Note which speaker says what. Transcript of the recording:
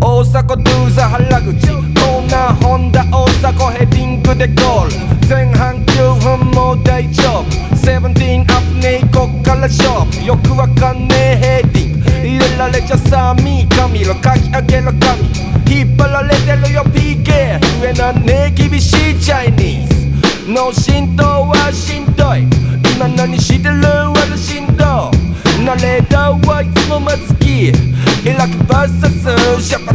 Speaker 1: 大阪ドゥーザ原口コーナーホンダ大阪ヘディングでゴール。前半9分もう大丈夫。セブンティーンアップねこっから勝負。よくわかんねえヘディング。入れられちゃサミー神の書き上げる髪引っ張られてるよ PK 上なんね厳しいチャイニーズ。脳震盪はしんどい。今何してる？悪れしんどい。ナレーはいつもまつき。イラク VS シャ